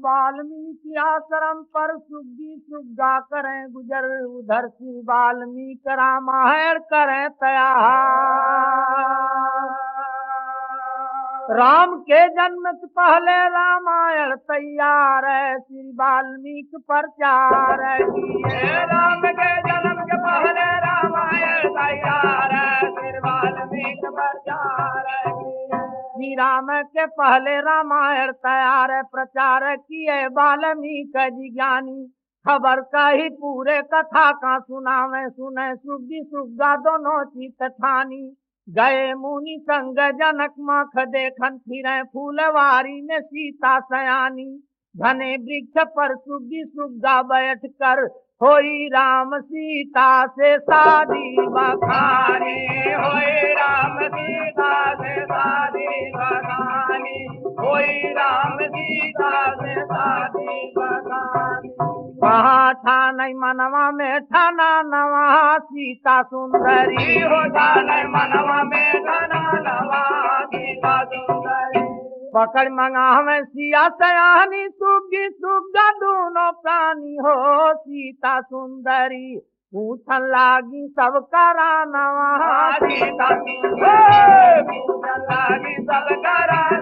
वाल्मीकि आश्रम पर सुग्गी सुग्गा करें गुजर, उधर श्री वाल्मीकि रामायण करें तैयार। राम के जन्म से पहले रामायण तैयार है, श्री वाल्मीकि प्रचार किए राम के जन्म के पहले रामायण तैयार है फिर वाल्मीकि प्रचार श्री राम के पहले रामायण तैयार प्रचार किए वाल्मीकि ज्ञानी खबर का ही पूरे कथा का सुनावे, सुने सुगी सुगा दोनों चित ठानी। गए मुनि संग जनक मख देखन, फिरे फूलवारी में सीता सयानी। घने वृक्ष पर सुगी सुगा बैठ कर, होई राम सीता से शादी बखानी होई राम सीता से शादी होई राम सीता से शादी बखानी वहाँ ठान मनवा में ठाना नवा सीता सुंदरी। हो जाने मनवा में धना नवा सीता सुंदरी। पकड़ मंगा हमें सिया सयानी सुगी सुगा दोनों प्राणी हो सीता सुंदरी। पूछन लागी सब करा नवा सीता सुंदरी। पूजन लागी सब करा सीता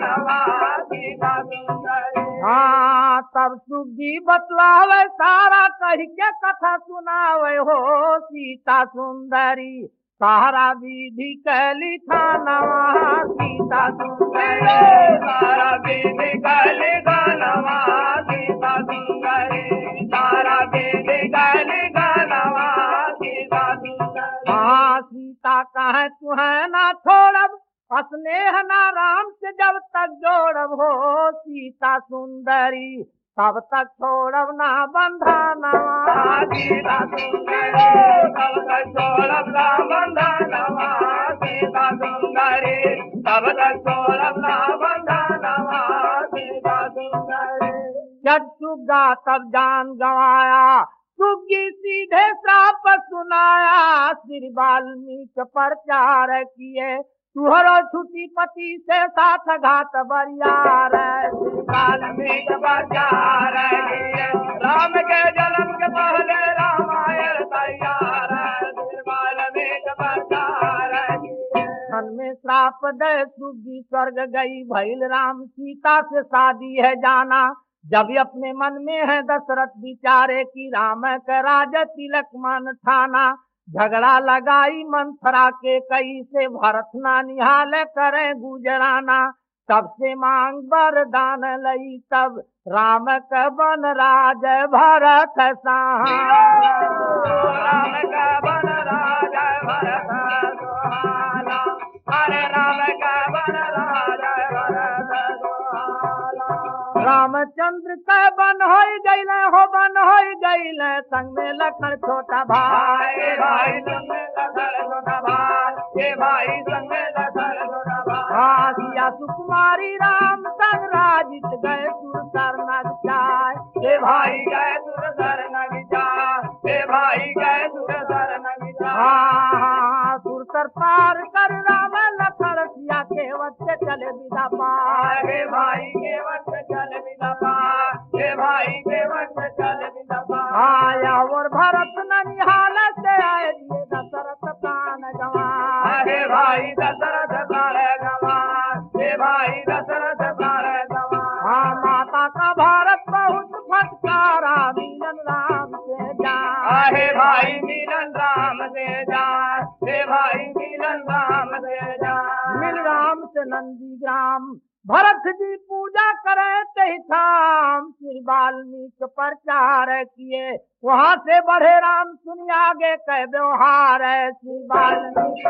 हाँ तब सुगी बतलावे, सारा कही के कथा सुनावे। हो सीता सुंदरी, सारा विधि कैली थानवा सीता सुंदरी, सारा बेबी गले गानवा सीता सुंदरी, सारा बेबी गले गानवा सीता सुंदरी। हाँ सीता कहे ना छोड़ब स्नेह ना राम से जब तक जोड़ब हो सीता सुंदरी, तब तक छोड़ब ना बंधनवा सीता सुंदरी, तब तक छोड़ब ना बंधनवा सीता सुंदरी, तब तक छोड़ब ना बंधनवा सीता सुंदरी। जब सुगा तब जान गवाया सुगी सीधे श्राप सुनाया। श्री वाल्मीकि प्रचार किए तुहरो छुटी पति से साथ घात बरियार प्रचार किए राम के जन्म के पहले रामायण तैयार में श्राप दे, सुगी स्वर्ग गई, भैल राम सीता से शादी है जाना। जब अपने मन में है दशरथ विचारे की, राम का राज तिलक मन ठाना। झगड़ा लगाई मंथरा के कई से भरत ना निहाल करे गुजराना। तब से मांग वरदान लई तब राम का बन राज भरत राम का बन राजा भरत हरे राम का बन राजा भरत रामचंद्र का गईल संग में लखन छोटा भाई। भाई संग लखन छोटा भाई। ये भाई संग में लखन छोटा भाई। हाँ सिया सुकुमारी राम संग राजित गए सुरसर नग चाय। ये भाई गए सुरसर नग जा ये भाई गए सुरसर नग जा हाँ हाँ सुरसर पार कर राम लखन सिया के वच्चे चले विदा पाए। हे भाई के वक्त भाई दशरथ सारे गवार हे भाई दशरथ सारे गवार। हाँ माता का भारत बहुत फटकारा मीनन राम से जा हे भाई मीनन राम से जा हे भाई मीनन राम से जा मिल राम से नंदी ग्राम भरत जी पूजा करे तही थाम श्री वाल्मीकि प्रचार किए। वहाँ से बढ़े राम, सुनिए आगे कह व्यवहार है। श्री वाल्मीकि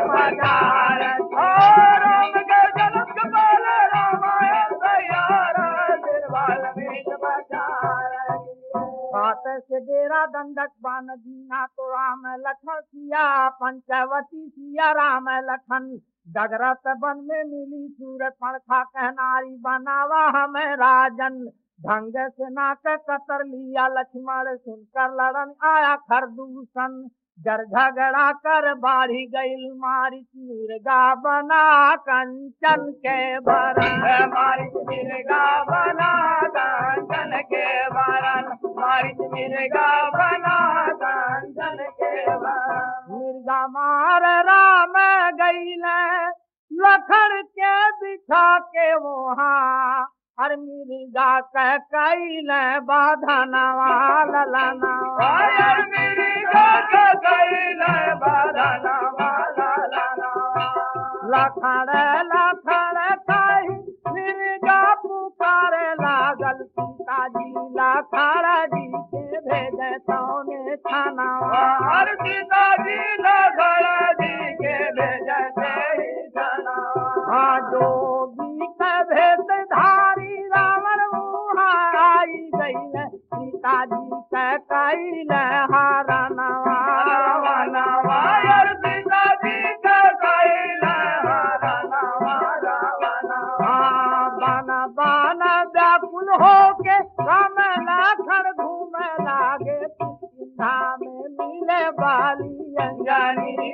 डेरा दंडक बान दीना तो राम लखन सिया पंचवती सिया राम लखन। डगरत बन में मिली सूरत पणखा कहनारी बनावा हमें राजन। ढंग से नाक कतर लिया लक्ष्मण सुनकर लड़न आया खरदूषण। जर झगड़ा कर बाढ़ी गई मारिच मिर्गा बना कंचन के भरन मारिच मिर्गा बना कंचन के भरन मारिच मिर्गा बना कंचन के भरन मिर्गा मार लखन के बिठा के वहाँ। हर मिर्गा कह कई बाधनवा ललनवा आयर मिर्गा का कैल बदना वाला लाना लखड़ लखड़ जोगी भेष धारी रावण आई गई सीताजी के कैल हारनवा वायर सीताजी का कैल हरना वाला वना हाँ बन बन व्याकुल होके राम लखन घूमे लागे। मिले बाली अंजनी।